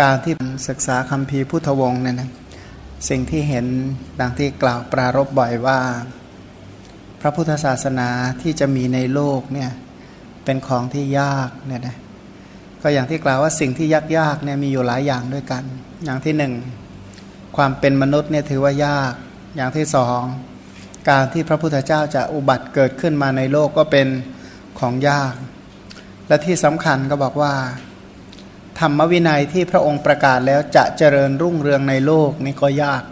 การที่ศึกษาคำพีพุทธวงศ์เนี่ยนะสิ่งที่เห็นดังที่กล่าวปรารบบ่อยว่า พระพุทธศาสนาที่จะมีในโลกเนี่ยเป็นของที่ยากเนี่ยนะก็อย่างที่กล่าวว่าสิ่งที่ยากยากเนี่ยมีอยู่หลายอย่างด้วยกัน อย่างที่หนึ่งความเป็นมนุษย์เนี่ยถือว่ายาก อย่างที่สองการที่พระพุทธเจ้าจะอุบัติเกิดขึ้นมาในโลกก็เป็นของยาก และที่สำคัญก็บอกว่า ธรรมวินัยที่พระองค์ประกาศแล้วจะเจริญรุ่งเรืองในโลกนี่ก็ยาก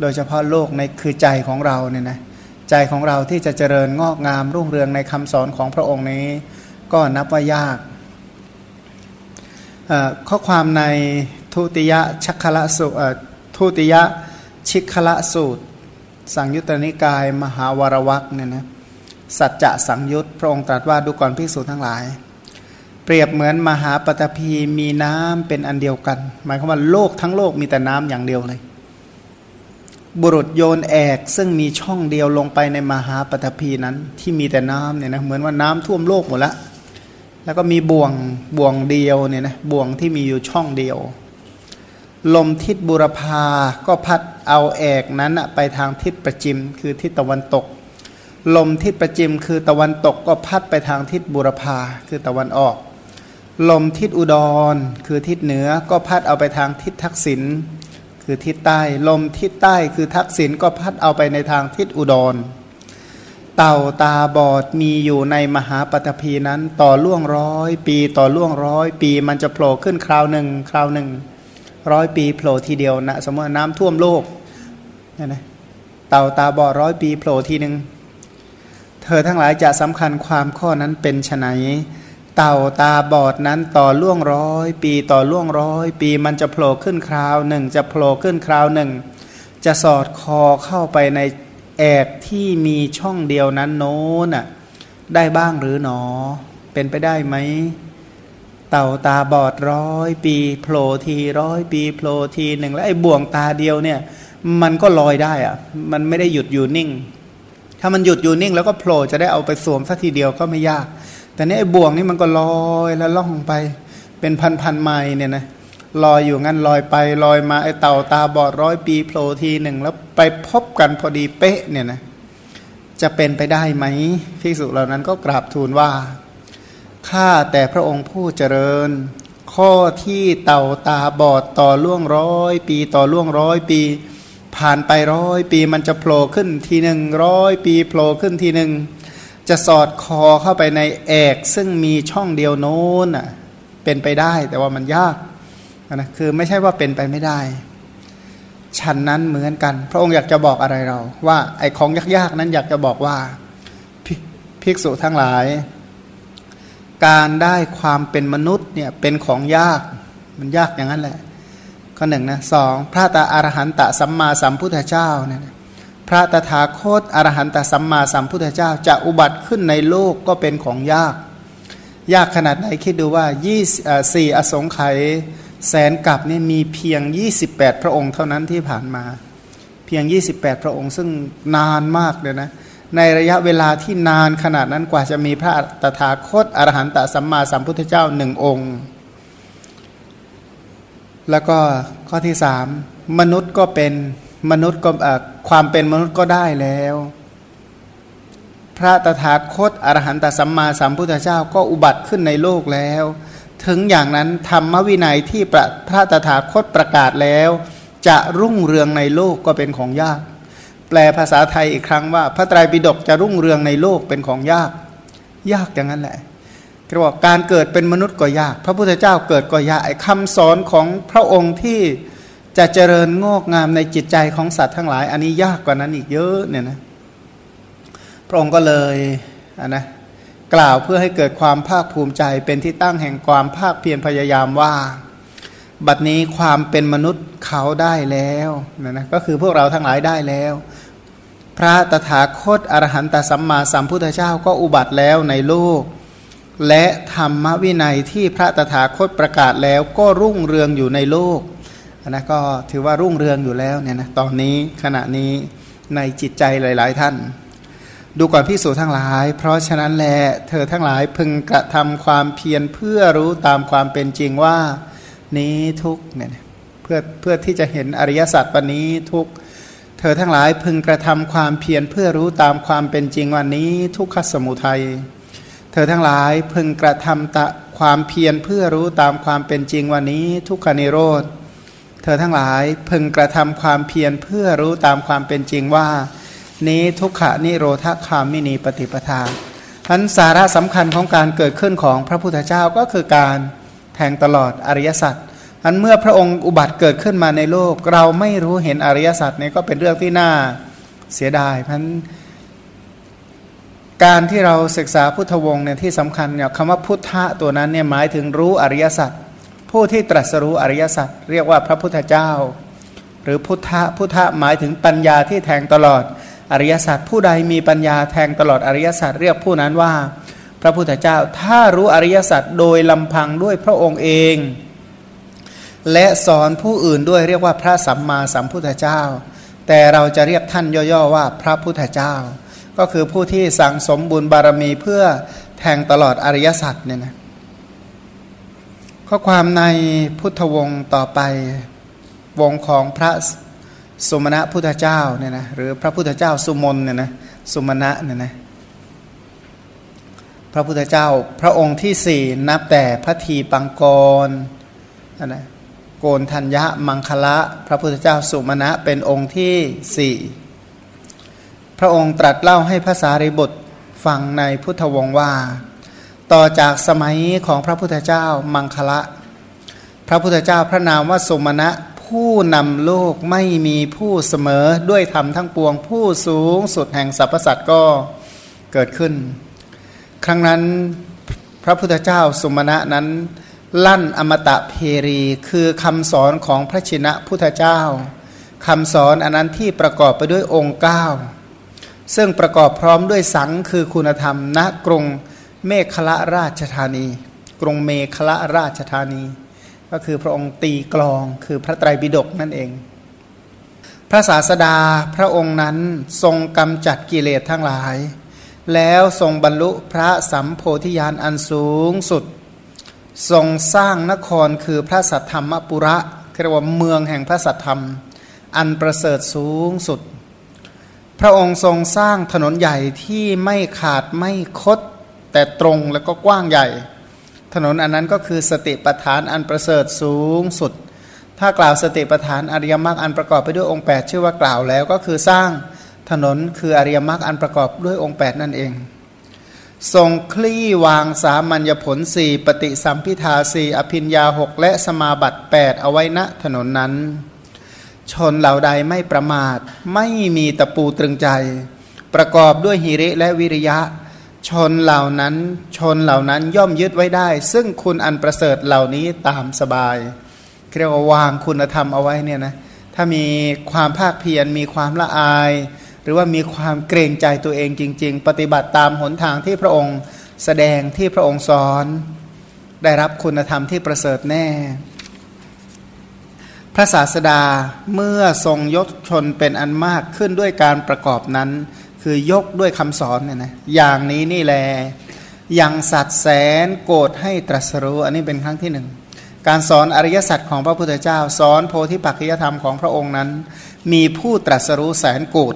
โดยเฉพาะโลกในคือใจของเราเนี่ยนะใจของเราที่จะเจริญงอกงามรุ่งเรืองในคำสอนของพระองค์นี้ ก็นับว่ายากข้อความในทุติยชัคละสุทุติยชิคละสูตร สังยุตตนิกาย มหาวรวักเนี่ยนะสัจจะสังยุตพระองค์ตรัสว่าดูก่อนพิสูจน์ทั้งหลาย เปรียบเหมือนมหาปฐพีมีน้ำเป็นอันเดียวกัน หมายความว่าโลกทั้งโลกมีแต่น้ำอย่างเดียวเลย บุรุษโยนแอกซึ่งมีช่องเดียวลงไปในมหาปฐพีนั้นที่มีแต่น้ำเนี่ยนะเหมือนว่าน้ำท่วมโลกหมดละแล้วก็มีบ่วงบ่วงเดียวเนี่ยนะบ่วงที่มีอยู่ช่องเดียว ลมทิศบุรพาก็พัดเอาแอกนั้นไปทางทิศประจิมคือทิศตะวันตก ลมทิศประจิมคือตะวันตกก็พัดไปทางทิศบุรพาคือตะวันออก ลมทิศอุดร คือทิศเหนือก็พัดเอาไปทางทิศทักษิณคือทิศใต้ ลมทิศใต้คือทักษิณก็พัดเอาไปในทางทิศอุดร เต่าตาบอดมีอยู่ในมหาปฐพีนั้น ต่อล่วงร้อยปีต่อล่วงร้อยปีมันจะโผล่ขึ้นคราวหนึ่งคราวหนึ่งร้อยปีโผล่ทีเดียวนะสมมติน้ำท่วมโลกนี่นะเต่าตาบอดร้อยปีโผล่ทีหนึ่งเธอทั้งหลายจะสำคัญความข้อนั้นเป็นไฉน เต่าตาบอดนั้นต่อล่วงร้อย ปีต่อล่วงร้อย ปีมันจะโผล่ขึ้นคราวหนึ่ง จะโผล่ขึ้นคราวหนึ่ง จะสอดคอเข้าไปในแอกที่มีช่องเดียวนั้นโน้นน่ะได้บ้างหรือหนอ เป็นไปได้ไหมเต่าตาบอดร้อยปีโผล่ทีร้อยปีโผล่ทีหนึ่งแล้วไอ้บ่วงตาเดียวเนี่ย มันก็ลอยได้อะมันไม่ได้หยุดอยู่นิ่ง ถ้ามันหยุดอยู่นิ่ง แล้วก็โผล่จะได้เอาไปสวมสักทีเดียวก็ไม่ยาก แต่นี่ไอ้บ่วงนี่มันก็ลอยแล้วล่องไป เป็นพันพันไม้เนี่ยนะลอยอยู่งั้นลอยไปลอยมาไอ้เต่าตาบอดร้อยปีโผล่ทีหนึ่งแล้วไปพบกันพอดีเป๊ะเนี่ยนะจะเป็นไปได้ไหมภิกษุเหล่านั้นก็กราบทูลว่าข้าแต่พระองค์ผู้เจริญ ข้อที่เต่าตาบอดต่อล่วงร้อยปีต่อล่วงร้อยปี ผ่านไปร้อยปีมันจะโผล่ขึ้นทีหนึ่งร้อยปีโผล่ขึ้นทีหนึ่ง จะสอดคอเข้าไปในแอกซึ่งมีช่องเดียวโน้นอะเป็นไปได้แต่ว่ามันยากนะคือไม่ใช่ว่าเป็นไปไม่ได้ฉันนั้นเหมือนกัน พระองค์อยากจะบอกอะไรเรา ว่าไอ้ของยากๆนั้นอยากจะบอกว่าภิกษุทั้งหลาย การได้ความเป็นมนุษย์เนี่ยเป็นของยากมันยากอย่างนั้นแหละข้อหนึ่งนะสองพระตาอารหันตะสัมมาสัมพุทธเจ้าเนี่ย ระตถาคตอรหันตสัมมาสัมพุทธเจ้าจะอุบัติขึ้นในโลกก็เป็นของยาก ยากขนาดไหนคิดดูว่ายี่สี่อสงไขยแสนกับนี่มีเพียง 28 พระองค์เท่านั้นที่ผ่านมา เพียง 28 พระองค์ซึ่งนานมากเลยนะในระยะเวลาที่นานขนาดนั้นกว่าจะมีพระตถาคตอรหันตสัมมาสัมพุทธเจ้าหนึ่งองค์ แล้วก็ข้อที่สามมนุษย์ก็เป็น มนุษย์ก็ความเป็นมนุษย์ก็ได้แล้ว พระตถาคตอรหันตสัมมาสัมพุทธเจ้าก็อุบัติขึ้นในโลกแล้ว ถึงอย่างนั้นธรรมวินัยที่พระตถาคตประกาศแล้ว จะรุ่งเรืองในโลกก็เป็นของยาก แปลภาษาไทยอีกครั้งว่า พระไตรปิฎกจะรุ่งเรืองในโลกเป็นของยาก ยากอย่างนั้นแหละเรียกว่าการเกิดเป็นมนุษย์ก็ยาก พระพุทธเจ้าเกิดก็ยากไอ้คำสอนของพระองค์ที่ จะเจริญงอกงามในจิตใจของสัตว์ทั้งหลาย อันนี้ยากกว่านั้นอีกเยอะเนี่ยนะพระองค์ก็เลยนนะกล่าวเพื่อให้เกิดความภาคภูมิใจเป็นที่ตั้งแห่งความภาคเพียรพยายามว่า บัดนี้ความเป็นมนุษย์เขาได้แล้วนะนะก็คือพวกเราทั้งหลายได้แล้ว พระตถาคตอรหันตสัมมาสัมพุทธเจ้าก็อุบัติแล้วในโลก และธรรมวินัยที่พระตถาคตประกาศแล้วก็รุ่งเรืองอยู่ในโลก นะก็ถือว่ารุ่งเรืองอยู่แล้วเนี่ยนะตอนนี้ขณะนี้ในจิตใจหลาย ๆ ท่าน ดูก่อนพิสูจทั้งหลาย เพราะฉะนั้นแหละเธอทั้งหลายพึงกระทำความเพียรเพื่อรู้ตามความเป็นจริงว่านี้ทุกเนี่ยเพื่อเพื่อที่จะเห็นอริยสัจวันนี้ทุกเธอทั้งหลายพึงกระทำความเพียรเพื่อรู้ตามความเป็นจริงวันนี้ทุกขสมุทัยเธอทั้งหลายพึงกระทำตะความเพียรเพื่อรู้ตามความเป็นจริงวันนี้ทุกขานิโรธ เธอทั้งหลายพึงกระทำความเพียรเพื่อรู้ตามความเป็นจริงว่า นี้ทุกขานิโรธคามินีปฏิปทาพันสาระสำคัญของการเกิดขึ้นของพระพุทธเจ้าก็คือการแทงตลอดอริยสัจอันเมื่อพระองค์อุบัติเกิดขึ้นมาในโลก เราไม่รู้เห็นอริยสัจนี่ก็เป็นเรื่องที่น่าเสียดายพันการที่เราศึกษาพุทธวงศ์เนี่ยที่สำคัญเนี่ยคำว่าพุทธะตัวนั้นเนี่ยหมายถึงรู้อริยสัจ ผู้ที่ตรัสรู้อริยสัจเรียกว่าพระพุทธเจ้า หรือพุทธะพุทธะหมายถึงปัญญาที่แทงตลอดอริยสัจผู้ใดมีปัญญาแทงตลอดอริยสัจเรียกผู้นั้นว่า พระพุทธเจ้าถ้ารู้อริยสัจโดยลำพังด้วยพระองค์เอง และสอนผู้อื่นด้วยเรียกว่าพระสัมมาสัมพุทธเจ้า แต่เราจะเรียกท่านย่อๆว่าพระพุทธเจ้า ก็คือผู้ที่สั่งสมบุญบารมีเพื่อแทงตลอดอริยสัจเนี่ยนะ ข้อความในพุทธวงศ์ต่อไปวงของพระสุมาณะพุทธเจ้าเนี่ยนะหรือพระพุทธเจ้าสุมนเนี่ยนะสุมาณะเนี่ยนะพระพุทธเจ้าพระองค์ที่สี่นับแต่พระทีปังกรนะโกนทัญญะมังคละ พระพุทธเจ้าสุมาณะเป็นองค์ที่สี่พระองค์ตรัสเล่าให้ภาษาริบุตรฟังในพุทธวงศ์ว่า ต่อจากสมัยของพระพุทธเจ้ามังคละ พระพุทธเจ้าพระนามว่าสมณะผู้นำโลกไม่มีผู้เสมอด้วยธรรมทั้งปวงผู้สูงสุดแห่งสรรพสัตว์ก็เกิดขึ้น ครั้งนั้นพระพุทธเจ้าสมณะนั้น ลั่นอมตะเพรีคือคำสอนของพระชินะพุทธเจ้าคำสอนอันนั้นที่ประกอบไปด้วยองค์เก้าซึ่งประกอบพร้อมด้วยสังคือคุณธรรมณกรุง เมฆละราชธานี กรุงเมฆละราชธานี ก็คือพระองค์ตีกลองคือพระไตรปิฎกนั่นเอง พระศาสดาพระองค์นั้นทรงกำจัดกิเลสทั้งหลาย แล้วทรงบรรลุพระสัมโพธิญาณอันสูงสุด ทรงสร้างนครคือพระสัทธรรมปุระเรียกว่าเมืองแห่งพระสัทธรรม อันประเสริฐสูงสุด พระองค์ทรงสร้างถนนใหญ่ที่ไม่ขาดไม่คด แต่ตรงแล้วก็กว้างใหญ่ ถนนอันนั้นก็คือสติปัฏฐานอันประเสริฐสูงสุด ถ้ากล่าวสติปัฏฐานอริยมรรคอันประกอบไปด้วยองค์ 8 ชื่อว่ากล่าวแล้วก็คือสร้างถนนคืออริยมรรคอันประกอบด้วยองค์ 8 นั่นเอง ทรงคลี่วางสามัญญผลสี่ปฏิสัมพิทาสี่อภินยาหกและสมาบัติ 8 เอาไว้ณถนนนั้น ชนเหล่าใดไม่ประมาท ไม่มีตะปูตรึงใจ ประกอบด้วยหิริและวิริยะ นเหล่านั้นชนเหล่านั้นย่อมยึดไว้ได้ ซึ่งคุณอันประเสริฐเหล่านี้ตามสบายเรียกว่าวางคุณธรรมเอาไว้เนี่ยนะถ้ามีความภาคเพียรมีความละอาย หรือว่ามีความเกรงใจตัวเองจริง ๆ ปฏิบัติตามหนทางที่พระองค์แสดงที่พระองค์สอน ได้รับคุณธรรมที่ประเสริฐแน่ พระศาสดาเมื่อทรงยกชนเป็นอันมากขึ้นด้วยการประกอบนั้น คือยกด้วยคำสอนเนี่ยนะอย่างนี้นี่แหละยังสัตว์แสนโกรธให้ตรัสรู้ อันนี้เป็นครั้งที่หนึ่งการสอนอริยสัจของพระพุทธเจ้า สอนโพธิปัจจยธรรมของพระองค์นั้น มีผู้ตรัสรู้แสนโกรธ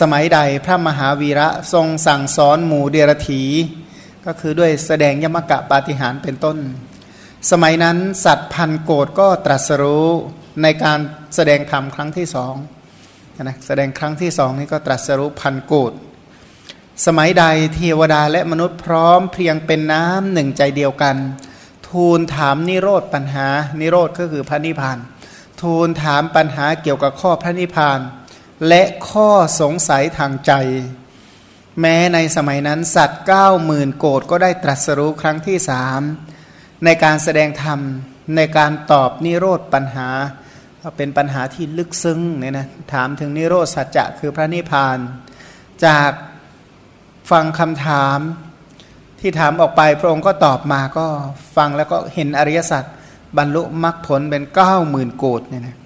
สมัยใดพระมหาวีระทรงสั่งสอนหมู่เดรธีก็คือด้วยแสดงยมกะปาฏิหารเป็นต้น สมัยนั้นสัตว์พันโกรธก็ตรัสรู้ในการแสดงธรรมครั้งที่สอง นะแสดงครั้งที่สองนี้ก็ตรัสรู้พันโกดสมัยใดเทวดาและมนุษย์พร้อมเพียงเป็นน้ำหนึ่งใจเดียวกัน ทูลถามนิโรธปัญหา นิโรธก็คือพระนิพพาน ทูลถามปัญหาเกี่ยวกับข้อพระนิพพาน และข้อสงสัยทางใจ แม้ในสมัยนั้นสัตว์เก้าหมื่นโกดก็ได้ตรัสรู้ครั้งที่สามในการแสดงธรรมในการตอบนิโรธปัญหา ก็เป็นปัญหาที่ลึกซึ้งเนี่ยนะถามถึงนิโรธสัจจะคือพระนิพพาน จากฟังคำถามที่ถามออกไปพระองค์ก็ตอบมาก็ฟังแล้วก็เห็นอริยสัจบรรลุมรรคผลเป็นเก้าหมื่นโกดเนี่ยนะ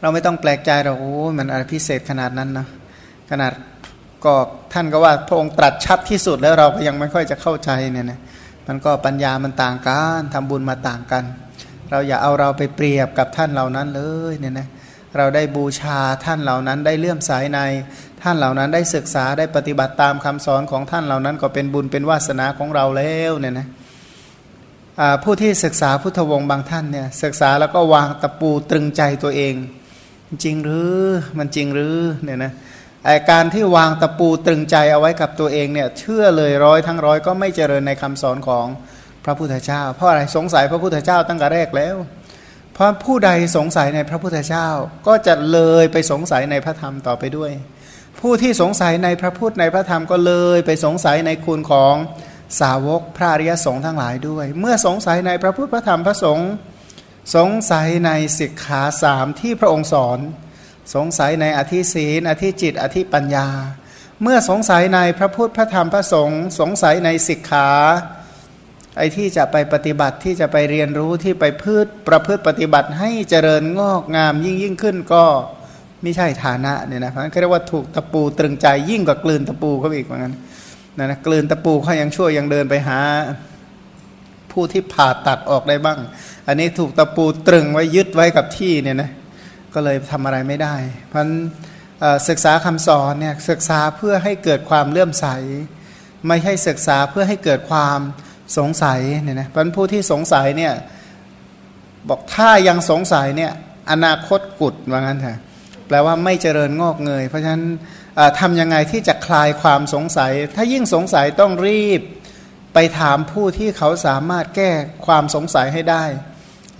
เราไม่ต้องแปลกใจเราโอ้มันอะไรพิเศษขนาดนั้นนะขนาดก็ท่านก็ว่าพระองค์ตรัสชัดที่สุดแล้วเราก็ยังไม่ค่อยจะเข้าใจเนี่ยนะมันก็ปัญญามันต่างกันทำบุญมาต่างกัน เราอย่าเอาเราไปเปรียบกับท่านเหล่านั้นเลยเนี่ยนะเราได้บูชาท่านเหล่านั้นได้เลื่อมสายใน ท่านเหล่านั้นได้ศึกษาได้ปฏิบัติตามคำสอนของท่านเหล่านั้น ก็เป็นบุญเป็นวาสนาของเราแล้วเนี่ยนะผู้ที่ศึกษาพุทธวงศ์บางท่านเนี่ยศึกษาแล้วก็วางตะปูตรึงใจตัวเอง จริงหรือมันจริงหรือเนี่ยนะไอการที่วางตะปูตรึงใจเอาไว้กับตัวเองเนี่ยเชื่อเลยร้อยทั้งร้อยก็ไม่เจริญในคำสอนของ พระพุทธเจ้า เพราะอะไรสงสัยพระพุทธเจ้าตั้งแต่แรกแล้ว เพราะผู้ใดสงสัยในพระพุทธเจ้าก็จะเลยไปสงสัยในพระธรรมต่อไปด้วย ผู้ที่สงสัยในพระพุทธในพระธรรมก็เลยไปสงสัยในคุณของสาวกพระอริยสงฆ์ทั้งหลายด้วย เมื่อสงสัยในพระพุทธพระธรรมพระสงฆ์สงสัยในสิกขาสามที่พระองค์สอน สงสัยในอธิศีนอธิจิต อธิปัญญา เมื่อสงสัยในพระพุทธพระธรรมพระสงฆ์สงสัยในสิกขา อ้ที่จะไปปฏิบัติที่จะไปเรียนรู้ที่ไปพืชประพฤติปฏิบัติให้เจริญงอกงามยิ่งยิ่งขึ้นก็ไม่ใช่ฐานะเนี่ยนะเพราะนั้นเรียกว่าถูกตะปูตรึงใจยิ่งกว่ากลืนตะปูเขาอีกเหมือนกันนะนะกลืนตะปูเขายังช่วยยังเดินไปหา ผู้ที่ผ่าตัดออกได้บ้าง อันนี้ถูกตะปูตรึงไว้ยึดไว้กับที่เนี่ยนะก็เลยทำอะไรไม่ได้ เพราะศึกษาคำสอนเนี่ยศึกษาเพื่อให้เกิดความเลื่อมใส ไม่ใช่ศึกษาเพื่อให้เกิดความ สงสัยเนี่ยนะเพราะผู้ที่สงสัยเนี่ยบอกถ้ายังสงสัยเนี่ยอนาคตกุดว่างั้นเถอะแปลว่าไม่เจริญงอกเงย เพราะฉะนั้นทำยังไงที่จะคลายความสงสัย ถ้ายิ่งสงสัยต้องรีบไปถามผู้ที่เขาสามารถแก้ความสงสัยให้ได้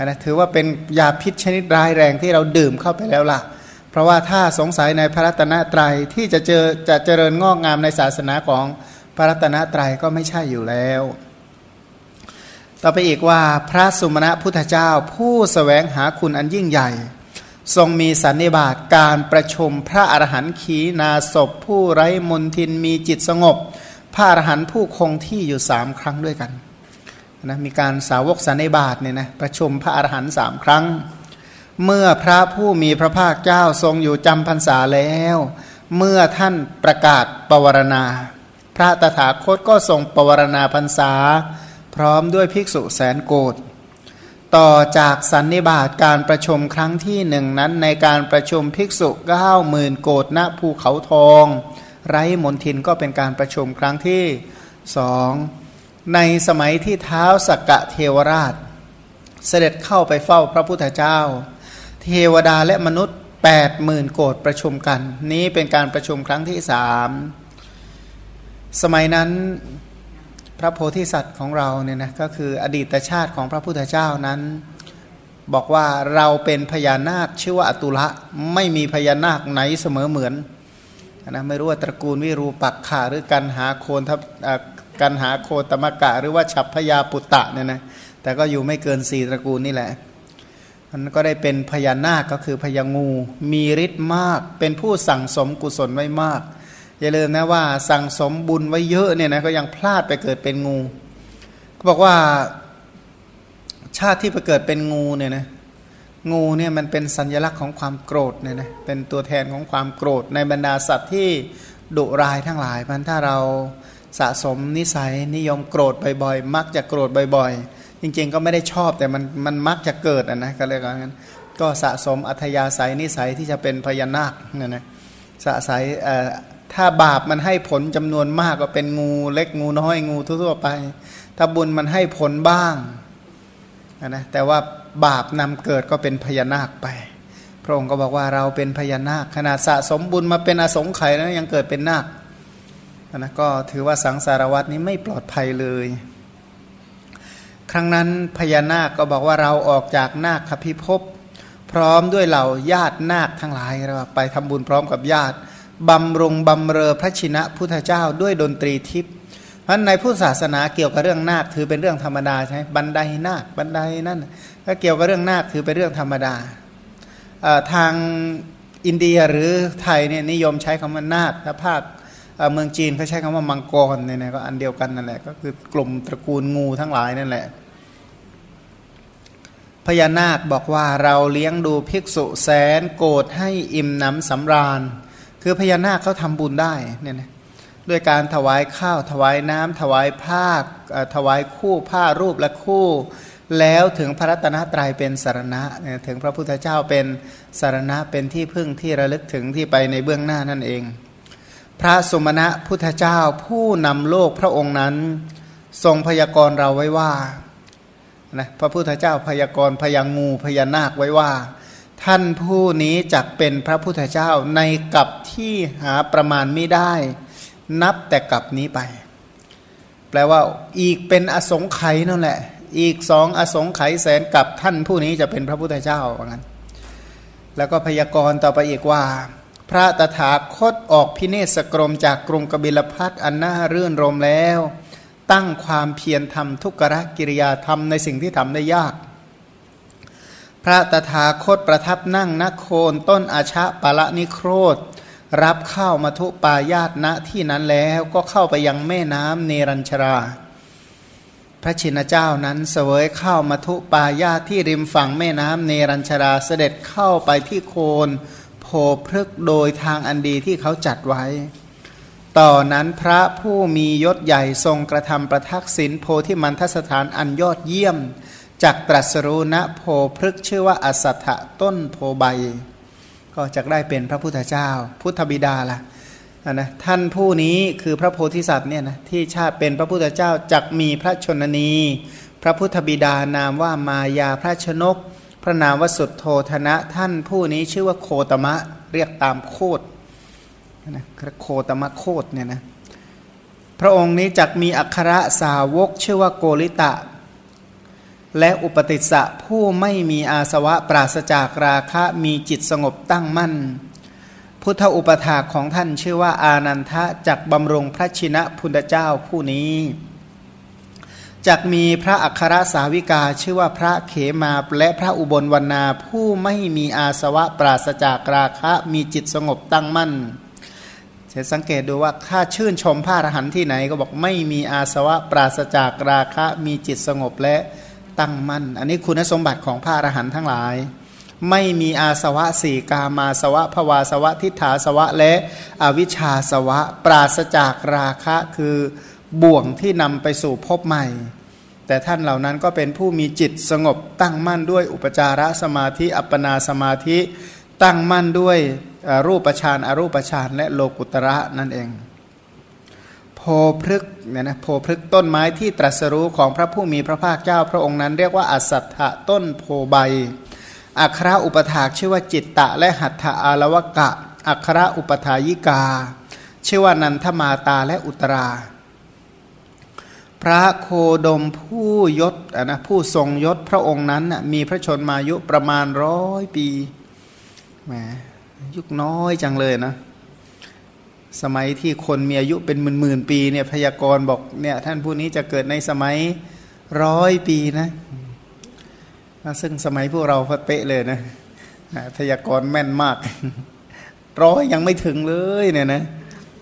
นะถือว่าเป็นยาพิษชนิดร้ายแรงที่เราดื่มเข้าไปแล้วล่ะ เพราะว่าถ้าสงสัยในพระรัตนตรัยที่จะเจอจะเจริญงอกงามในศาสนาของพระรัตนตรัยก็ไม่ใช่อยู่แล้ว ต่อไปอีกว่าพระสุมาณพุทธเจ้าผู้สแสวงหาคุณอันยิ่งใหญ่ ทรงมีสันนิบาตการประชุมพระอรหันต์ขีนาศพผู้ไร้มนทินมีจิตสงบ พระอรหันต์ผู้คงที่อยู่สามครั้งด้วยกันนะมีการสาวกสันนิบาตเนี่ยนะประชุมพระอรหันต์สามครั้ง เมื่อพระผู้มีพระภาคเจ้าทรงอยู่จำพรรษาแล้ว เมื่อท่านประกาศปวารณา พระตถาคตก็ทรงปวารณาพรรษา พร้อมด้วยภิกษุแสนโกรธต่อจากสันนิบาตการประชุมครั้งที่หนึ่งนั้นในการประชุมภิกษุเก้าหมื่นโกดณภูเขาทอง ไร้มนทินก็เป็นการประชุมครั้งที่สองในสมัยที่เท้าสักกะเทวราช เสด็จเข้าไปเฝ้าพระพุทธเจ้า เทวดาและมนุษย์แปดหมื่นโกดประชุมกัน นี้เป็นการประชุมครั้งที่สามสมัยนั้น พระโพธิสัตว์ของเราเนี่ยนะก็คืออดีตชาติของพระพุทธเจ้านั้น บอกว่าเราเป็นพญานาคชื่อว่าอตุละไม่มีพญานาคไหนเสมอเหมือนนะไม่รู้ว่าตระกูลวิรูปักขาหรือกันหาโคนทับกันหาโคตมกะ หรือว่าฉับพยาปุตตะเนี่ยนะแต่ก็อยู่ไม่เกินสี่ตระกูลนี่แหละมันก็ได้เป็นพญานาคก็คือพญางู มีฤทธิ์มากเป็นผู้สั่งสมกุศลไว้มาก อย่าลืมนะว่าสั่งสมบุญไว้เยอะเนี่ยนะก็ยังพลาดไปเกิดเป็นงูเขาบอกว่าชาติที่ไปเกิดเป็นงูเนี่ยนะงูเนี่ยมันเป็นสัญลักษณ์ของความโกรธเนี่ยนะเป็นตัวแทนของความโกรธในบรรดาสัตว์ที่ดุร้ายทั้งหลายมันถ้าเราสะสมนิสัยนิยมโกรธบ่อยๆ มักจะโกรธบ่อยๆ จริงๆก็ไม่ได้ชอบแต่มันมันมักจะเกิดอะนะก็เลยกงั้นก็สะสมอัธยาศัยนิสัยที่จะเป็นพญานาคเนี่ยนะสะสาย ถ้าบาปมันให้ผลจำนวนมากก็เป็นงูเล็กงูน้อยงูทั่วๆไป ถ้าบุญมันให้ผลบ้างนะแต่ว่าบาปนำเกิดก็เป็นพญานาคไป พระองค์ก็บอกว่าเราเป็นพญานาคขนาดสะสมบุญมาเป็นอสงไขยแล้วยังเกิดเป็นนาคนะก็ถือว่าสังสารวัตนี้ไม่ปลอดภัยเลย ครั้งนั้นพญานาคก็บอกว่าเราออกจากนาคพิภพพร้อมด้วยเหล่าญาตินาคทั้งหลายเราไปทำบุญพร้อมกับญาติ บำรุงบำเรอพระชินะพุทธเจ้าด้วยดนตรีทิพย์เพราะในพุทธศาสนาเกี่ยวกับเรื่องนาคถือเป็นเรื่องธรรมดาใช่ไหมบันไดนาคบันไดนั่นถ้าเกี่ยวกับเรื่องนาคถือเป็นเรื่องธรรมดาทางอินเดียหรือไทยเนี่ยนิยมใช้คำว่านาคถ้าภาคเมืองจีนเขาใช้คำว่ามังกรเนี่ยนะก็อันเดียวกันนั่นแหละก็คือกลุ่มตระกูลงูทั้งหลายนั่นแหละพญานาคบอกว่าเราเลี้ยงดูภิกษุแสนโกรธให้อิ่มน้ำสำราญ คือพญานาคเขาทำบุญได้เนี่ยนะด้วยการถวายข้าวถวายน้ำถวายผ้าถวายคู่ผ้ารูปและคู่ แล้วถึงพระรัตนตรัยเป็นสารณะถึงพระพุทธเจ้าเป็นสารณะเป็นที่พึ่งที่ระลึกถึงที่ไปในเบื้องหน้านั่นเอง พระสมณะพุทธเจ้าผู้นำโลกพระองค์นั้น ทรงพยากรณ์เราไว้ว่านะพระพุทธเจ้าพยากรณ์พยางงูพญานาคไว้ว่า ท่านผู้นี้จักเป็นพระพุทธเจ้าในกับที่หาประมาณไม่ได้ นับแต่กับนี้ไป แปลว่าอีกเป็นอสงไขยนั่นแหละ อีกสองอสงไขยแสนกับท่านผู้นี้จะเป็นพระพุทธเจ้าว่างั้น แล้วก็พยากรณ์ต่อไปอีกว่า พระตถาคตออกพิเนศกรมจากกรุงกบิลพัทอันน่ารื่นรมแล้ว ตั้งความเพียรทำทุกรกิริยาทำในสิ่งที่ทำได้ยาก พระตถาคตประทับนั่งนักโคนต้นอาชะปะละนิโครธ รับเข้ามาทุปายาตณที่นั้นแล้วก็เข้าไปยังแม่น้ำเนรัญชรา พระชินเจ้านั้นเสวยเข้ามาทุปายาตที่ริมฝั่งแม่น้ำเนรัญชราเสด็จเข้าไปที่โคนโพพฤกโดยทางอันดีที่เขาจัดไว้ ต่อนนั้นพระผู้มียศใหญ่ทรงกระทำประทักษิณโพธิมันทสถานอันยอดเยี่ยม จากตรัสรู้ณโพพฤกชื่อว่าอสัตถะต้นโพใบ ก็จะได้เป็นพระพุทธเจ้า พุทธบิดาละนะท่านผู้นี้คือพระโพธิสัตว์เนี่ยนะที่ชาติเป็นพระพุทธเจ้าจักมีพระชนนี พระพุทธบิดานามว่ามายาพระชนก พระนามวสุดโทธนะ ท่านผู้นี้ชื่อว่าโคตมะเรียกตามโคดนะโคตมะโคดเนี่ยนะพระองค์นี้จักมีอัครสาวกชื่อว่าโกริตะ และอุปติสสะผู้ไม่มีอาสวะปราศจากราคะมีจิตสงบตั้งมั่น พุทธอุปถาของท่านชื่อว่าอานันทะจักบำรงพระชินะพุทธเจ้าผู้นี้จักมีพระอัครสาวิกาชื่อว่าพระเขมาและพระอุบลวรรณาผู้ไม่มีอาสวะปราศจากราคะมีจิตสงบตั้งมั่นจะสังเกตดูว่าถ้าชื่นชมพระอรหันต์ที่ไหนก็บอกไม่มีอาสวะปราศจากราคะมีจิตสงบและ ตั้งมั่น อันนี้คุณสมบัติของพระอรหันต์ทั้งหลาย ไม่มีอาสวะสี่กามาสวะภวาสวะทิฏฐาสวะและอวิชชาสวะ ปราศจากราคะคือบ่วงที่นำไปสู่พบใหม่ แต่ท่านเหล่านั้นก็เป็นผู้มีจิตสงบตั้งมั่นด้วยอุปจารสมาธิ อัปปนาสมาธิ ตั้งมั่นด้วยรูปฌานอรูปฌานและโลกุตระนั่นเอง โพพฤกเนี่ยนะโพพฤกต้นไม้ที่ตรัสรู้ของพระผู้มีพระภาคเจ้า พระองค์นั้นเรียกว่าอัสัทธะต้นโพใบ อัคราอุปถากชื่อว่าจิตตะ และหัตถะอารวกะ อัคราอุปถายิกา ชื่อว่านันทมาตาและอุตรา พระโคดมผู้ยศนะผู้ทรงยศพระองค์นั้นมีพระชนมายุประมาณร้อยปีแหมยุคน้อยจังเลยนะ สมัยที่คนมีอายุเป็นหมื่นหมื่นปีเนี่ยพยากรณ์บอกเนี่ยท่านผู้นี้จะเกิดในสมัยร้อยปีนะ ซึ่งสมัยพวกเราเป๊ะเลยนะพยากรณ์แม่นมาก ร้อยยังไม่ถึงเลยเนี่ยนะ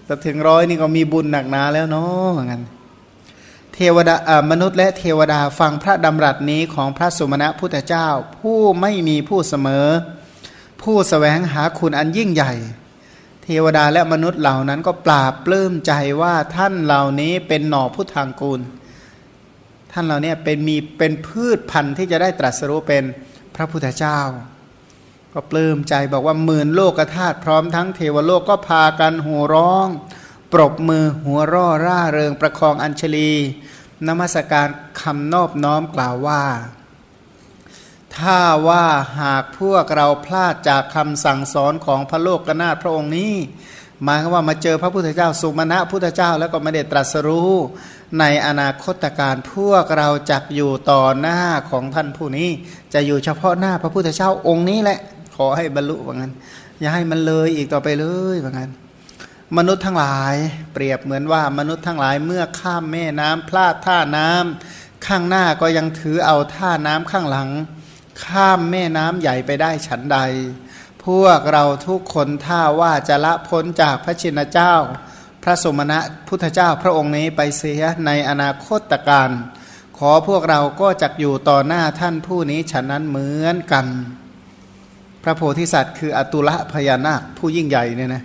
แต่ถึงร้อยนี่ก็มีบุญหนักหนาแล้วเนาะงั้นเทวดามนุษย์และเทวดาฟังพระดำรัสนี้ของพระสุมาณะพุทธเจ้า ผู้ไม่มีผู้เสมอ ผู้สแสวงหาคุณอันยิ่งใหญ่ ทวดาและมนุษย์เหล่านั้นก็ปราบปลื้มใจว่าท่านเหล่านี้เป็นหน่อพุทธังกูล ท่านเหล่านี้เป็นมีเป็นพืชพันธุ์ที่จะได้ตรัสรู้เป็นพระพุทธเจ้า ก็ปลื้มใจบอกว่าหมื่นโลกธาตุพร้อมทั้งเทวโลกก็พากันหัวร้อง ปรบมือหัวร่อร่าเริงประคองอัญชลีนมัสการคำนอบน้อมกล่าวว่า ถ้าว่าหากพวกเราพลาดจากคำสั่งสอนของพระโลกกนาถพระองค์นี้หมายว่ามาเจอพระพุทธเจ้าสุมาณะพุทธเจ้าแล้วก็ไม่ได้ตรัสรู้ในอนาคตการพวกเราจักอยู่ต่อหน้าของท่านผู้นี้ จะอยู่เฉพาะหน้าพระพุทธเจ้าองค์นี้แหละ ขอให้บรรลุว่างั้น อย่าให้มันเลยอีกต่อไปเลยว่างั้น มนุษย์ทั้งหลายเปรียบเหมือนว่ามนุษย์ทั้งหลายเมื่อข้ามแม่น้ำพลาดท่าน้ำข้างหน้าก็ยังถือเอาท่าน้ำข้างหลัง ข้ามแม่น้ำใหญ่ไปได้ฉันใด พวกเราทุกคนถ้าว่าจะละพ้นจากพระชินเจ้า พระสมณะพุทธเจ้าพระองค์นี้ไปเสียในอนาคตการ ขอพวกเราก็จะอยู่ต่อหน้าท่านผู้นี้ฉันนั้นเหมือนกัน พระโพธิสัตว์คืออตุละพญานาคผู้ยิ่งใหญ่เนี่ยนะ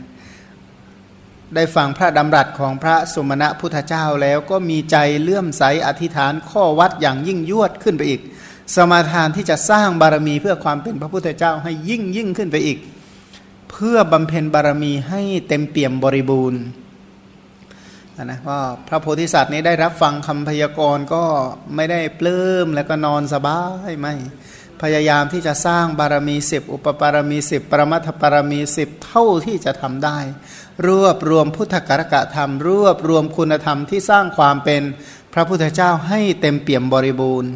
ได้ฟังพระดำรัสของพระสมณะพุทธเจ้าแล้วก็มีใจเลื่อมใสอธิษฐานข้อวัดอย่างยิ่งยวดขึ้นไปอีก สมาทานที่จะสร้างบารมีเพื่อความเป็นพระพุทธเจ้าให้ยิ่งยิ่งขึ้นไปอีก เพื่อบำเพ็ญบารมีให้เต็มเปี่ยมบริบูรณ์นะว่าพระโพธิสัตว์นี้ได้รับฟังคำพยากรณ์ก็ไม่ได้ปลื้มแล้วก็นอนสบายไม่พยายามที่จะสร้างบารมีสิบอุปปารมีสิบปรมัตถบารมีสิบเท่าที่จะทำได้ รวบรวมพุทธกัรกะธรรม รวบรวมคุณธรรมที่สร้างความเป็นพระพุทธเจ้าให้เต็มเปี่ยมบริบูรณ์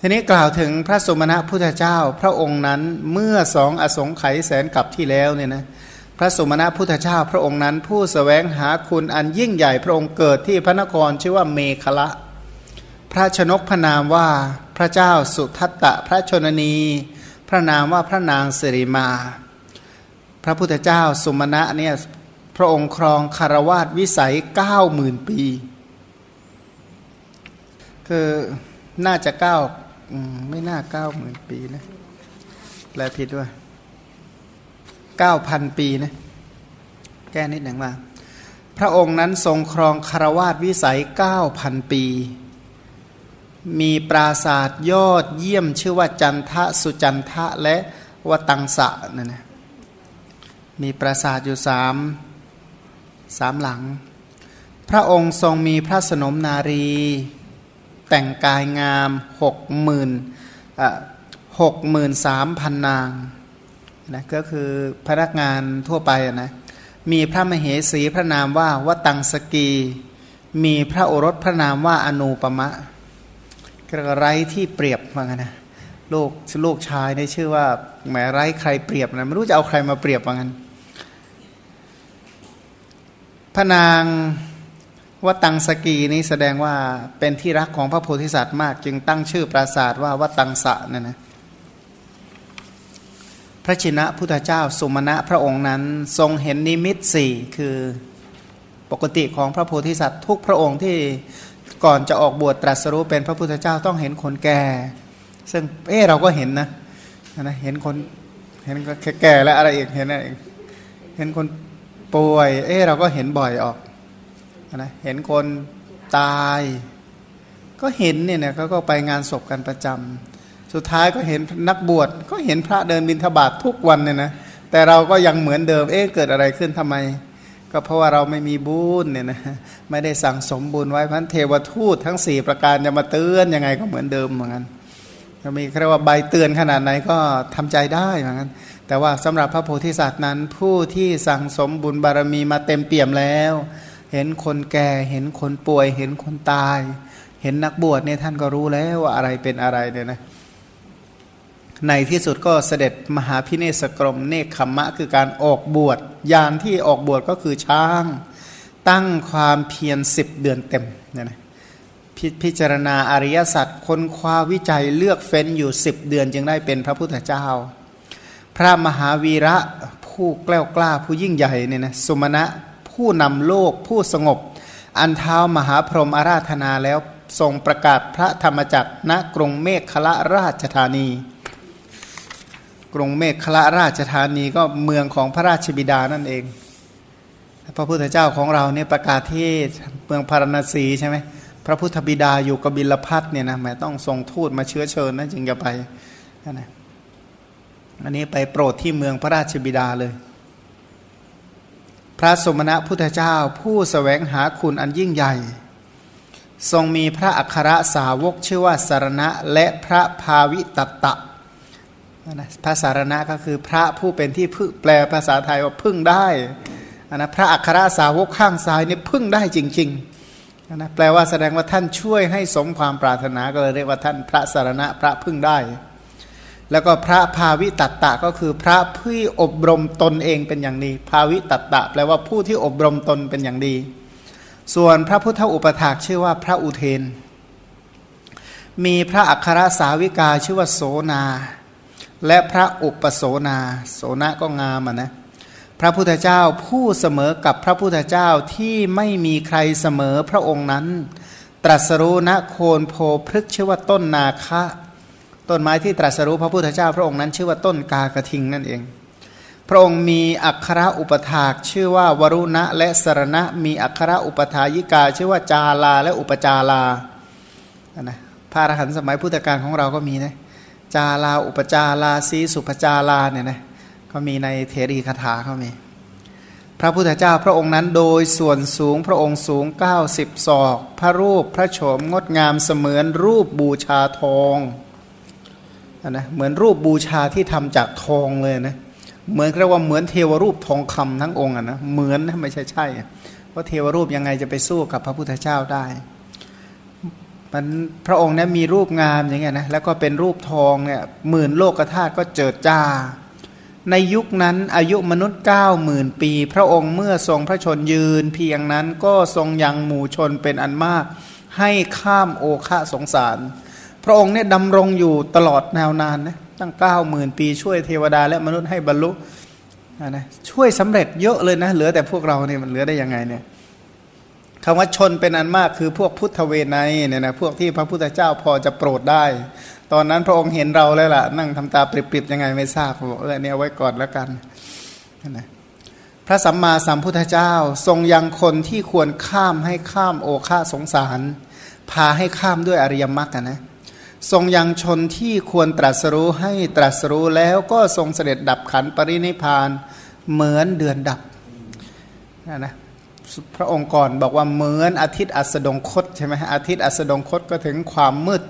ทีนี้กล่าวถึงพระสมณะพุทธเจ้า พระองค์นั้นเมื่อสองอสงไขยแสนกับที่แล้วเนี่ยนะพระสมณะพุทธเจ้า พระองค์นั้นผู้สแสวงหาคุณอันยิ่งใหญ่พระองค์เกิดที่พระนครชื่อว่าเมขละ พระชนกพระนามว่าพระเจ้าสุทัตตะพระชนนี พระนามว่าพระนางสิริมา พระพุทธเจ้าสุมาณะเนี่ยพระองค์ครองคารวาสวิสัยเก้าหมื่นปี คือน่าจะเก้า ไม่น่าเก้าหมื่นปีนะ แปลผิดว่าเก้าพันปีนะ แก้นิดหนึ่งว่า พระองค์นั้นทรงครองคารวาสวิสัยเก้าพันปี มีปราศาสตร์ยอดเยี่ยมชื่อว่าจันทะสุจันทะและวตังสะนั่นนะมีปราศาสตร์อยู่สามสามหลัง พระองค์ทรงมีพระสนมนารี แต่งกายงามหกหมื่นหกหมื่นสามพันนางนะก็คือพนักงานทั่วไปนะมีพระมเหสีพระนามว่าวตังสกี มีพระโอรสพระนามว่าอนูปมะก็ไรที่เปรียบว่างั้นนะลูกลูกชายได้ชื่อว่าแหมไร้ใครเปรียบนะไม่รู้จะเอาใครมาเปรียบว่างั้นพระนาง วัตังสกีนี้แสดงว่าเป็นที่รักของพระโพธิสัตว์มาก จึงตั้งชื่อปราสาทว่าวัตังสะนั่นนะพระชินะพุทธเจ้าสุมาณะพระองค์นั้นทรงเห็นนิมิตสี่คือปกติของพระโพธิสัตว์ทุกพระองค์ที่ก่อนจะออกบวชตรัสรู้เป็นพระพุทธเจ้าต้องเห็นคนแก่ ซึ่งเออเราก็เห็นนะนะเห็นคนเห็นแก่แล้วอะไรอีกเห็นอะไรอีกเห็นคนป่วย เออเราก็เห็นบ่อยออก นะเห็นคนตาย ก็เห็นเนี่ยนะเขาก็ไปงานศพกันประจำสุดท้ายก็เห็นนักบวชก็เห็นพระเดินบิณฑบาตททุกวันเนี่ยนะแต่เราก็ยังเหมือนเดิมเอ๊ะเกิดอะไรขึ้นทำไม ก็เพราะว่าเราไม่มีบุญเนี่ยนะไม่ได้สั่งสมบุญไว้พันเทวทูตทั้งสี่ประการจะมาเตือนยังไงก็เหมือนเดิมเหมือนกันจะมีเรียกว่าใบเตือนขนาดไหนก็ทำใจได้เหมือนกันแต่ว่าสำหรับพระโพธิสัตว์นั้นผู้ที่สั่งสมบุญบารมีมาเต็มเปี่ยมแล้ว เห็นคนแก่ เห็นคนป่วย เห็นคนตาย เห็นนักบวชเนี่ยท่านก็รู้แล้วว่าอะไรเป็นอะไรเนี่ยนะในที่สุดก็เสด็จมหาพิเนศกรมเนคขมะคือการออกบวชยานที่ออกบวชก็คือช้าง ตั้งความเพียรสิบเดือนเต็มเนี่ยนะพพิจารณาอริยสัจค้นคว้าวิจัยเลือกเฟ้นอยู่สิบเดือนจึงได้เป็นพระพุทธเจ้า พระมหาวีระผู้กล้ากล้าผู้ยิ่งใหญ่เนี่ยนะสุมาณะ ผู้นำโลกผู้สงบ อันเท้ามหาพรหมอาราธนาแล้วทรงประกาศพระธรรมจักรณกรุงเมฆคละราชธานี กรุงเมฆคละราชธานีก็เมืองของพระราชบิดานั่นเอง พระพุทธเจ้าของเราเนี่ยประกาศที่เมืองพาราณสีใช่ไหมพระพุทธบิดาอยู่กบิลพัทเนี่ยนะแม่ต้องส่งทูตมาเชื้อเชิญนะจึงจะไปนะอันนี้ไปโปรดที่เมืองพระราชบิดาเลย พระสมณะพุทธเจ้าผู้สแสวงหาคุณอันยิ่งใหญ่ ทรงมีพระอัครสาวกชื่อว่าสารณะและพระภาวิตตะนะพระสารณะก็คือพระผู้เป็นที่พึ่งแปลภาษาไทยว่าพึ่งได้นะพระอัครสาวกข้างซ้ายนี่พึ่งได้จริงๆนะแปลว่าแสดงว่าท่านช่วยให้สมความปรารถนาก็เลยเรียกว่าท่านพระสารณะพระพึ่งได้ แล้วก็พระภาวิตัตตะก็คือพระผู้อบรมตนเองเป็นอย่างดีภาวิตัตตะแปลว่าผู้ที่อบรมตนเป็นอย่างดี ส่วนพระพุทธอุปถากชื่อว่าพระอุเทน มีพระอัครสาวิกาชื่อว่าโสนา และพระอุปโสนา โสนะก็งามอะนะพระพุทธเจ้าผู้เสมอกับพระพุทธเจ้าที่ไม่มีใครเสมอพระองค์นั้น ตรัสรู้ณโคนโพพฤกชื่อว่าต้นนาคะ ต้นไม้ที่ตรัสรู้พระพุทธเจ้า พระองค์นั้นชื่อว่าต้นกากระทิงนั่นเอง พระองค์มีอัคระอุปถากชื่อว่าวรุณะและสรณะ มีอัคระอุปถายิกา ชื่อว่าจาลาและอุปจาลานะพระอรหันต์สมัยพุทธกาลของเราก็มีนะจาลาอุปจาลาสีสุปจาลาเนี่ยนะก็มีในเทรีคาถาเขามีพระพุทธเจ้าพระองค์นั้นโดยส่วนสูงพระองค์สูง 90 ศอก พระรูปพระโฉมงดงามเสมือนรูปบูชาทอง นะเหมือนรูปบูชาที่ทำจากทองเลยนะเหมือนเรียกว่าเหมือนเทวรูปทองคำทั้งองค์นะเหมือนนะไม่ใช่ใช่เพราะเทวรูปยังไงจะไปสู้กับพระพุทธเจ้าได้มันพระองค์เนี่ยมีรูปงามอย่างเงี้ยนะแล้วก็เป็นรูปทองเนี่ยหมื่นโลกธาตุก็เจิดจ้า ในยุคนั้นอายุมนุษย์9ก้าหมื่นปี พระองค์เมื่อทรงพระชนยืน เพียงนั้นก็ทรงยังหมู่ชนเป็นอันมาก ให้ข้ามโอคะสงสาร ระองค์เนี่ยดำรงอยู่ตลอดแนวนานนะตั้ง9ก้าหมื่นปีช่วยเทวดาและมนุษย์ให้บรรลุนะช่วยสำเร็จเยอะเลยนะเหลือแต่พวกเราเนี่ยมันเหลือได้ยังไงเนี่ยคำว่าชนเป็นอันมากคือพวกพุทธเวไนเนี่ยนะพวกที่พระพุทธเจ้าพอจะโปรดได้ ตอนนั้นพระองค์เห็นเราแล้วล่ะ นั่งทำตาปริบๆยังไงไม่ทราบบอกเออเนี่ยไว้ก่อนแล้วกันนะพระสัมมาสัมพุทธเจ้าทรงยังคนที่ควรข้ามให้ข้ามโอฆาสงสาร พาให้ข้ามด้วยอริยมรรคนะ ทรงยังชนที่ควรตรัสรู้ให้ตรัสรู้แล้วก็ทรงเสด็จดับขันปรินิพานเหมือนเดือนดับนะนะพระองค์ก่อนบอกว่าเหมือนอาทิตย์อัสดงคตใช่ไหมอาทิตย์อัสดงคตก็ถึงความมืด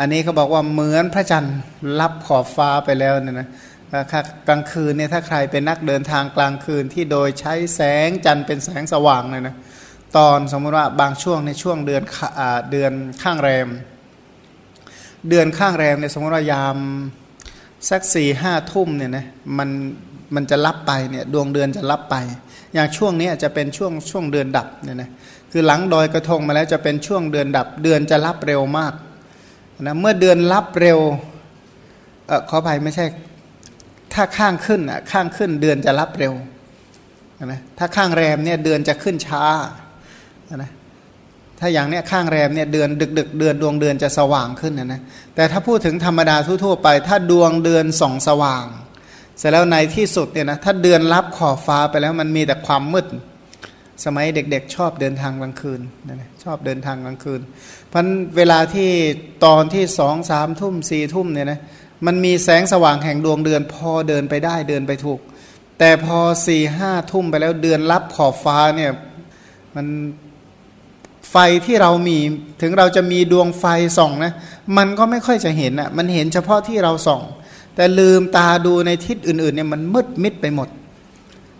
อันนี้เขาบอกว่าเหมือนพระจันทร์รับขอบฟ้าไปแล้วเนี่ยนะกลางคืนเนี่ยถ้าใครเป็นนักเดินทางกลางคืนที่โดยใช้แสงจันทร์เป็นแสงสว่างเลยนะตอนสมมติว่าบางช่วงในช่วงเดือนเดือนข้างแรม เดือนข้างแรมเนี่ยสมมติว่ายามสักสี่ห้าทุ่มเนี่ยนะมันมันจะรับไปเนี่ยดวงเดือนจะรับไป อย่างช่วงนี้จะเป็นช่วงช่วงเดือนดับเนี่ยนะคือหลังดอยกระทงมาแล้วจะเป็นช่วงเดือนดับ เดือนจะรับเร็วมากนะเมื่อเดือนรับเร็วเออขออภัยไม่ใช่ ถ้าข้างขึ้นอะข้างขึ้นเดือนจะรับเร็วนะถ้าข้างแรมเนี่ยเดือนจะขึ้นช้านะ ถ้าอย่างเนี้ยข้างแรมเนี่ยเดือนดึกดึกเดือนดวงเดือนจะสว่างขึ้นนะนะแต่ถ้าพูดถึงธรรมดาทั่วๆไป ถ้าดวงเดือนส่องสว่าง เสร็จแล้วในที่สุดเนี่ยนะถ้าเดือนรับขอบฟ้าไปแล้วมันมีแต่ความมืดสมัยเด็กๆ ชอบเดินทางกลางคืนนะชอบเดินทางกลางคืนพันเวลาที่ตอนที่สองสามทุ่มสี่ทุ่มเนี่ยนะมันมีแสงสว่างแห่งดวงเดือน พอเดินไปได้เดินไปถูก แต่พอสี่ห้าทุ่มไปแล้วเดือนรับขอบฟ้าเนี่ยมัน ไฟที่เรามีถึงเราจะมีดวงไฟส่องนะมันก็ไม่ค่อยจะเห็นอะมันเห็นเฉพาะที่เราส่อง แต่ลืมตาดูในทิศอื่นๆเนี่ยมันมืดมิดไปหมด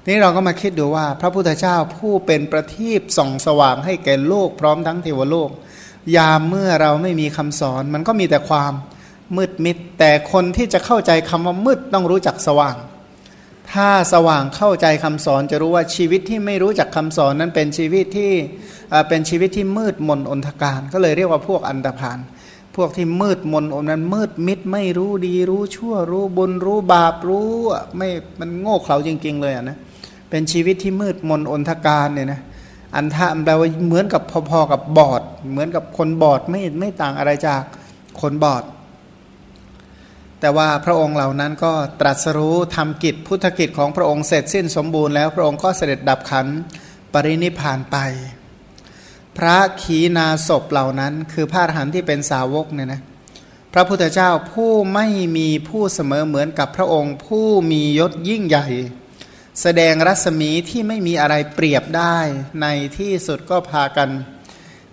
นี้เราก็มาคิดดูว่า พระพุทธเจ้าผู้เป็นประทีปส่องสว่างให้แก่โลกพร้อมทั้งเทวโลก ยามเมื่อเราไม่มีคำสอน มันก็มีแต่ความมืดมิด แต่คนที่จะเข้าใจคำว่ามืดต้องรู้จักสว่าง ถ้าสว่างเข้าใจคำสอนจะรู้ว่าชีวิตที่ไม่รู้จักคำสอนนั้นเป็นชีวิตที่เป็นชีวิตที่มืดมนอนทการ ก็เลยเรียกว่าพวกอันตรพานพวกที่มืดมนอนนั้นมืดมิดไม่รู้ดีรู้ชั่วรู้บุญรู้บาปรู้ไม่มันโง่เขลาจริง ๆ เลยอะนะเป็นชีวิตที่มืดมนอนทการเนี่ยนะอันทะแปลว่าเหมือนกับพอๆกับบอด เหมือนกับคนบอดไม่ไม่ต่างอะไรจากคนบอด แต่ว่าพระองค์เหล่านั้นก็ตรัสรู้ทำกิจพุทธกิจของพระองค์เสร็จสิ้นสมบูรณ์แล้วพระองค์ก็เสด็จดับขันปรินิพานไป พระขีณาศพเหล่านั้น คือพระอรหันต์ที่เป็นสาวกเนี่ยนะพระพุทธเจ้าผู้ไม่มีผู้เสมอเหมือนกับพระองค์ ผู้มียศยิ่งใหญ่ แสดงรัศมีที่ไม่มีอะไรเปรียบได้ในที่สุดก็พากัน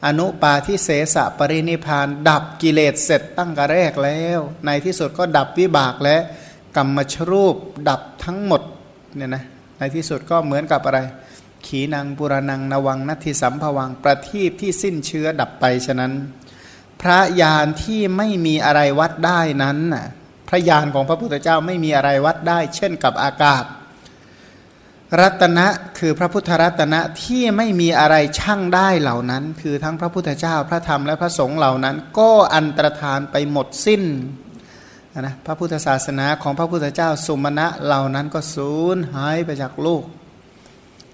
อนุปาทิเสสะปรินิพาน ดับกิเลสเสร็จตั้งกระแรกแล้ว ในที่สุดก็ดับวิบากและกรรมชรูปดับทั้งหมดเนี่ยนะในที่สุดก็เหมือนกับอะไร ขีนางปุรนังนวังนัตถิสัมภวังประทีปที่สิ้นเชื้อดับไปฉะนั้น พระยานที่ไม่มีอะไรวัดได้นั้นนะพระยานของพระพุทธเจ้าไม่มีอะไรวัดได้ เช่นกับอากาศ รัตนะคือพระพุทธรัตนะที่ไม่มีอะไรช่างได้เหล่านั้น คือทั้งพระพุทธเจ้าพระธรรมและพระสงฆ์เหล่านั้น ก็อันตรธานไปหมดสิ้นนะพระพุทธศาสนาของพระพุทธเจ้าสุมาณะเหล่านั้นก็สูญหายไปจากโลก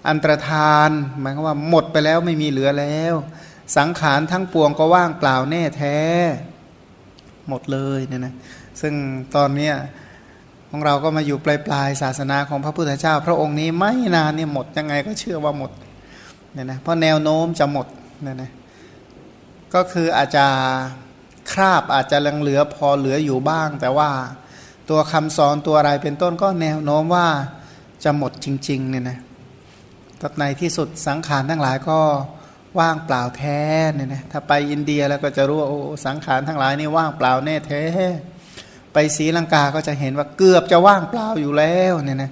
อันตรธานหมายความว่าหมดไปแล้วไม่มีเหลือแล้ว สังขารทั้งปวงก็ว่างเปล่าแน่แท้ หมดเลยเนี่ยนะซึ่งตอนนี้ ของเราก็มาอยู่ปลายปลายศาสนาของพระพุทธเจ้า พระองค์นี้ไม่นานเนี่ยหมดยังไงก็เชื่อว่าหมดเนี่ยนะเพราะแนวโน้มจะหมดเนี่ยนะก็คืออาจจะคราบอาจจะลังเหลือพอเหลืออยู่บ้าง แต่ว่าตัวคำสอนตัวอะไรเป็นต้นก็แนวโน้มว่าจะหมดจริงๆเนี่ยนะตในที่สุดสังขารทั้งหลายก็ว่างเปล่าแท้เนี่ยนะถ้าไปอินเดียแล้วก็จะรู้ว่าโอ้สังขารทั้งหลายนี่ว่างเปล่าแน่แท้ ไปศรีลังกาก็จะเห็นว่าเกือบจะว่างเปล่าอยู่แล้วเนี่ยนะ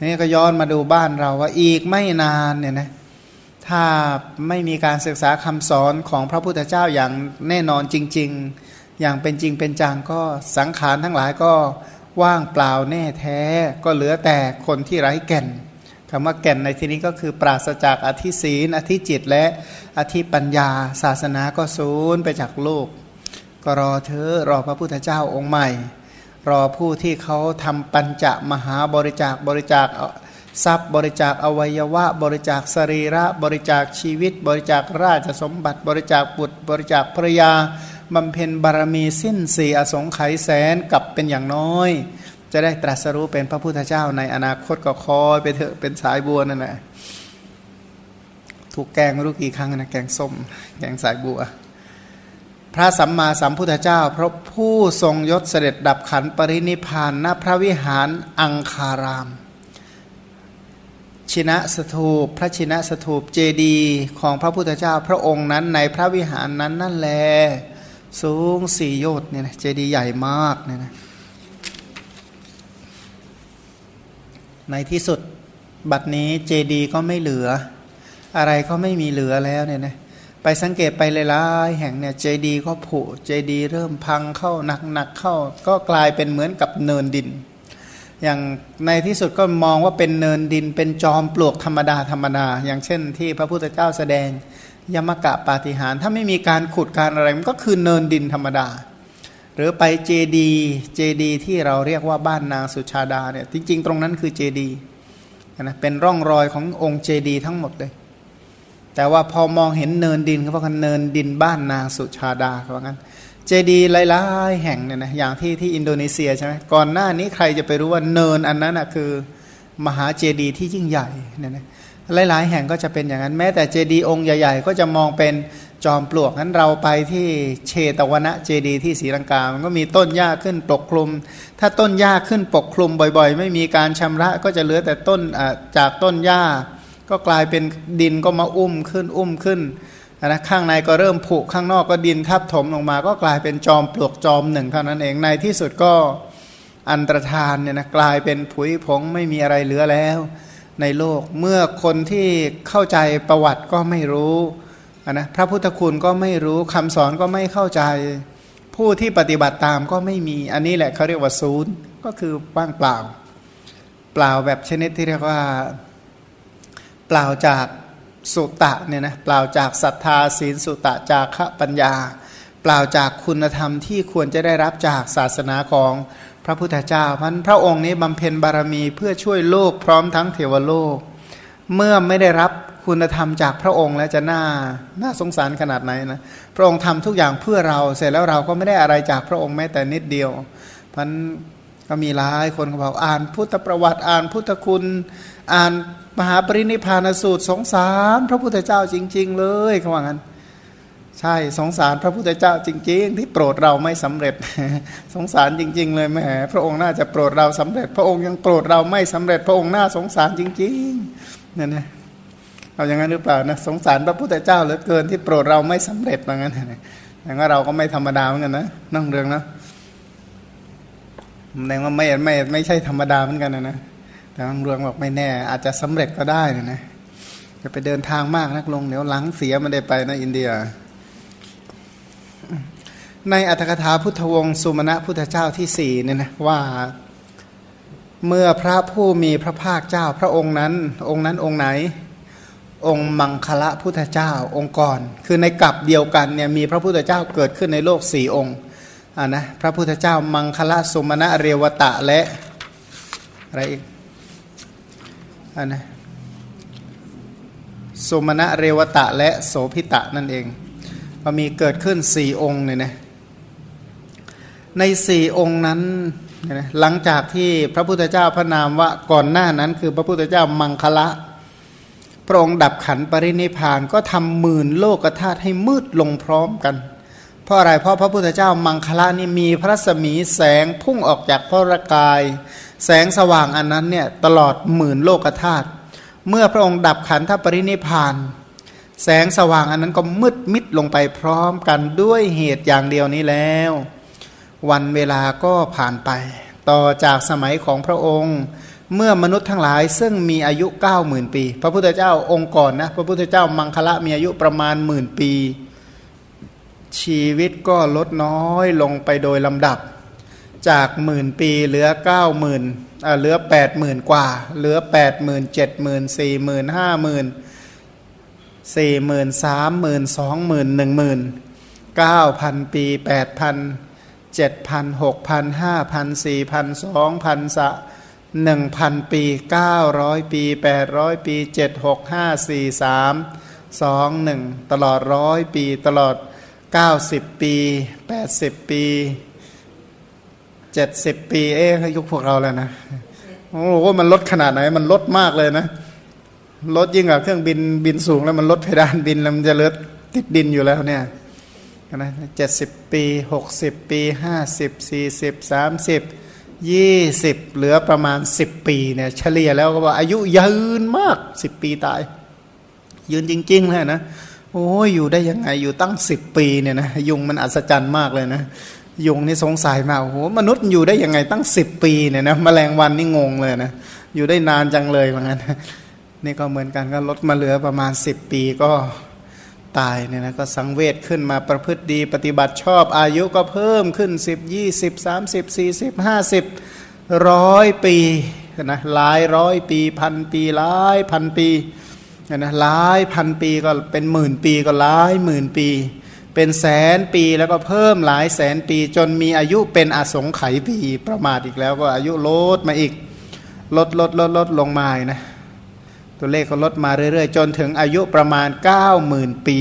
นี่ก็ย้อนมาดูบ้านเราว่าอีกไม่นานเนี่ยนะถ้าไม่มีการศึกษาคำสอนของพระพุทธเจ้าอย่างแน่นอนจริง ๆ อย่างเป็นจริงเป็นจังก็สังขารทั้งหลายก็ว่างเปล่าแน่แท้ก็เหลือแต่คนที่ไร้แก่นคำว่าแก่นในที่นี้ก็คือปราศจากอธิศีนอธิจิตและอธิปัญญา ศาสนาก็สูญไปจากโลก ก็รอเธอรอพระพุทธเจ้าองค์ใหม่ รอผู้ที่เขาทำปัญจมหาบริจาคบริจาคทรัพย์บริจาคอวัยวะ บริจาคสรีระบริจาคชีวิต บริจาคราชสมบัติ บริจาคบุตร บริจาคภรยาบำเพ็ญบารมีสิ้นสี่อสงไขยแสนกับเป็นอย่างน้อย จะได้ตรัสรู้เป็นพระพุทธเจ้าในอนาคตก็คอยไปเถอะเป็นสายบัวนั่นแหละถูกแกงรู้กี่ครั้งนะแกงส้ม แกงสายบัว พระสัมมาสัมพุทธเจ้า พระผู้ทรงยศเสด็จดับขันปรินิพานณพระวิหารอังคาราม ชินะสถูปพระชินะสถูปเจดีของพระพุทธเจ้าพระองค์นั้นในพระวิหารนั้นนั่นแล สูงสี่โยชน์เนี่ยนะเจดีย์ใหญ่มากเนี่ยนะในที่สุดบัดนี้เจดีย์ก็ไม่เหลือ อะไรก็ไม่มีเหลือแล้วเนี่ยนะ ไปสังเกตไปหลายๆแห่งเนี่ยเจดีก็ผุเจดีเริ่มพังเข้าหนักๆเข้า ก็กลายเป็นเหมือนกับเนินดิน อย่างในที่สุดก็มองว่าเป็นเนินดิน เป็นจอมปลวกธรรมดาธรรมดา อย่างเช่นที่พระพุทธเจ้าแสดงยมกปาฏิหาริย์ถ้าไม่มีการขุดการอะไรมันก็คือเนินดินธรรมดา หรือไปเจดีย์เจดีย์ที่เราเรียกว่าบ้านนางสุชาดาเนี่ยจริงๆ ตรงนั้นคือเจดีย์นะเป็นร่องรอยขององค์เจดีย์ทั้งหมดเลย แต่ว่าพอมองเห็นเนินดินเขาบอกกันเนินดินบ้านนางสุชาดาเขาบอกกันเจดีหลายๆแห่งเนี่ยนะอย่างที่ที่อินโดนีเซียใช่ไหมก่อนหน้านี้ใครจะไปรู้ว่าเนินอันนั้นอะคือมหาเจดีที่ยิ่งใหญ่เนี่ยนะหลายๆ แห่งก็จะเป็นอย่างนั้นแม้แต่เจดีย์องค์ใหญ่ๆ ก็จะมองเป็นจอมปลวกนั้นเราไปที่เชตวนะเจดีย์ที่ศรีลังกา มันก็มีต้นหญ้าขึ้นปกคลุม ถ้าต้นหญ้าขึ้นปกคลุมบ่อย ๆ ไม่มีการชำระก็จะเหลือแต่ต้นจากต้นหญ้า ก็กลายเป็นดินก็มาอุ้มขึ้นอุ้มขึ้นนะข้างในก็เริ่มผุข้างนอกก็ดินทับถมลงมา ก็กลายเป็นจอมปลวกจอมหนึ่งเท่านั้นเองในที่สุดก็อันตรธานเนี่ยนะกลายเป็นผุยผงไม่มีอะไรเหลือแล้ว ในโลกเมื่อคนที่เข้าใจประวัติก็ไม่รู้นะพระพุทธคุณก็ไม่รู้คำสอนก็ไม่เข้าใจ ผู้ที่ปฏิบัติตามก็ไม่มีอันนี้แหละเขาเรียกว่าศูนย์ก็คือว่างเปล่า เปล่าแบบชนิดที่เรียกว่า ล่าจากสุตะเนี่ยนะเปล่าจากศรัทธาศีลสุตะจากขปัญญา เปล่าจากคุณธรรมที่ควรจะได้รับจากศาสนาของพระพุทธเจ้าพันพระองค์นี้บำเพ็ญบารมีเพื่อช่วยโลกพร้อมทั้งเทวโลก เมื่อไม่ได้รับคุณธรรมจากพระองค์แล้วจะน่าน่าสงสารขนาดไหนนะพระองค์ทำทุกอย่างเพื่อเราเสร็จแล้วเราก็ไม่ได้อะไรจากพระองค์แม้แต่นิดเดียวพันก็มีหลายคนเขาบอกอ่านพุทธประวัติอ่านพุทธคุณอ่าน มหาปรินิพานสูตรสงสารพระพุทธเจ้าจริง ๆ เลยเขาว่างั้น ใช่สงสารพระพุทธเจ้าจริง ๆ ที่โปรดเราไม่สำเร็จ สงสารจริง ๆ เลยแหมพระองค์น่าจะโปรดเราสำเร็จ พระองค์ยังโปรดเราไม่สำเร็จ พระองค์น่าสงสารจริงๆนั่นนะเอาอย่างนั้นหรือเปล่านะสงสารพระพุทธเจ้าเหลือเกินที่โปรดเราไม่สำเร็จว่างั้นอย่างว่าเราก็ไม่ธรรมดาเหมือนกันนะนั่งเรื่องนะแสดงว่าไม่ไม่ไม่ใช่ธรรมดาเหมือนกันนะนะ แต่นั่งเรื่องบอกไม่แน่ อาจจะสำเร็จก็ได้นะนะจะไปเดินทางมากนักลงเดี๋ยวหลังเสียมันได้ไปนะอินเดีย ในอัตถกถาพุทธวงศ์สุมาณะพุทธเจ้าที่สี่เนี่ยนะว่าเมื่อพระผู้มีพระภาคเจ้าพระองค์นั้น องค์นั้นองค์ไหน องค์มังคละพุทธเจ้าองค์ก่อน คือในกลับเดียวกันเนี่ยมีพระพุทธเจ้าเกิดขึ้นในโลกสี่องค์อ่านะพระพุทธเจ้ามังคละสุมาณะเรวตะและอะไรอีก อ่านะสุมาณะเรวตะและโสพิตะนั่นเองก็มีเกิดขึ้นสี่องค์เนี่ยนะในสี่องค์นั้นนะหลังจากที่พระพุทธเจ้าพระนามว่าก่อนหน้านั้น คือพระพุทธเจ้ามังคละ พระองค์ดับขันปรินิพานก็ทำหมื่นโลกธาตุให้มืดลงพร้อมกัน เพราะอะไรเพราะพระพุทธเจ้ามังคละนี่มีพระสมีแสงพุ่งออกจากพระรกาย แสงสว่างอันนั้นเนี่ยตลอดหมื่นโลกธาตุเมื่อพระองค์ดับขันธปรินิพานแสงสว่างอันนั้นก็มืดมิดลงไปพร้อมกันด้วยเหตุอย่างเดียวนี้แล้ว วันเวลาก็ผ่านไป ต่อจากสมัยของพระองค์ เมื่อมนุษย์ทั้งหลายซึ่งมีอายุ 9 0,000 ปี พระพุทธเจ้าองค์ก่อนนะพระพุทธเจ้ามังคละมีอายุประมาณหมื่นปี ชีวิตก็ลดน้อยลงไปโดยลำดับ จากหมื่นปีเหลือเก้าหมื่นเหลือแปดหมื่นกว่า เหลือแปดหมื่นเจ็ดหมื่นสี่หมื่นห้าหมื่นสี่หมื่นสามหมื่นสองหมื่นหนึ่งหมื่นเก้าพันปีแปดพันเจ็ดพันหกพันห้าพันสี่พันสองพันสะหนึ่งพันปีเก้าร้อยปีแปดร้อยปีเจ็ดหกห้าสี่สามสองหนึ่งตลอดร้อยปีตลอดเก้าสิบปีแปดสิบปี เจ็ดสิบปี เอ๊ะยุคพวกเราแล้วนะโอ้โหมันลดขนาดไหน มันลดมากเลยนะลดยิ่งกว่าเครื่องบินบินสูงแล้วมันลดเพดานบินแล้วมันจะเลือติดดินอยู่แล้วเนี่ยนะเจ็ดสิบปีหกสิบปีห้าสิบสี่สิบสามสิบยี่สิบเหลือประมาณสิบปีเนี่ยเฉลี่ยแล้วก็บอกอายุยืนมากสิบปีตาย ยืนจริงๆเลยนะโอ้ยอยู่ได้ยังไงอยู่ตั้งสิบปีเนี่ยนะยุงมันอัศจรรย์มากเลยนะ ยุงนี่สงสัยมากโอ้โหมนุษย์อยู่ได้ยังไงตั้งสิบปีเนี่ยนะแมลงวันนี่งงเลยนะอยู่ได้นานจังเลยเหมือนกันนี่ก็เหมือนกันก็ลดมาเหลือประมาณสิบปีก็ตายเนี่ยนะก็สังเวชขึ้นมาประพฤติดี ปฏิบัติชอบอายุก็เพิ่มขึ้นสิบยี่สิบสามสิบสี่สิบห้าสิบร้อยปีนะหลายร้อยปีพันปีหลายพันปีนะหลายพันปีก็เป็นหมื่นปีก็หลายหมื่นปี เป็นแสนปีแล้วก็เพิ่มหลายแสนปี จนมีอายุเป็นอสงไขยปีประมาทอีกแล้วก็อายุลดมาอีก ลดลดลดลดลงมานะตัวเลขก็ลดมาเรื่อยๆ จนถึงอายุประมาณ 90,000 ปี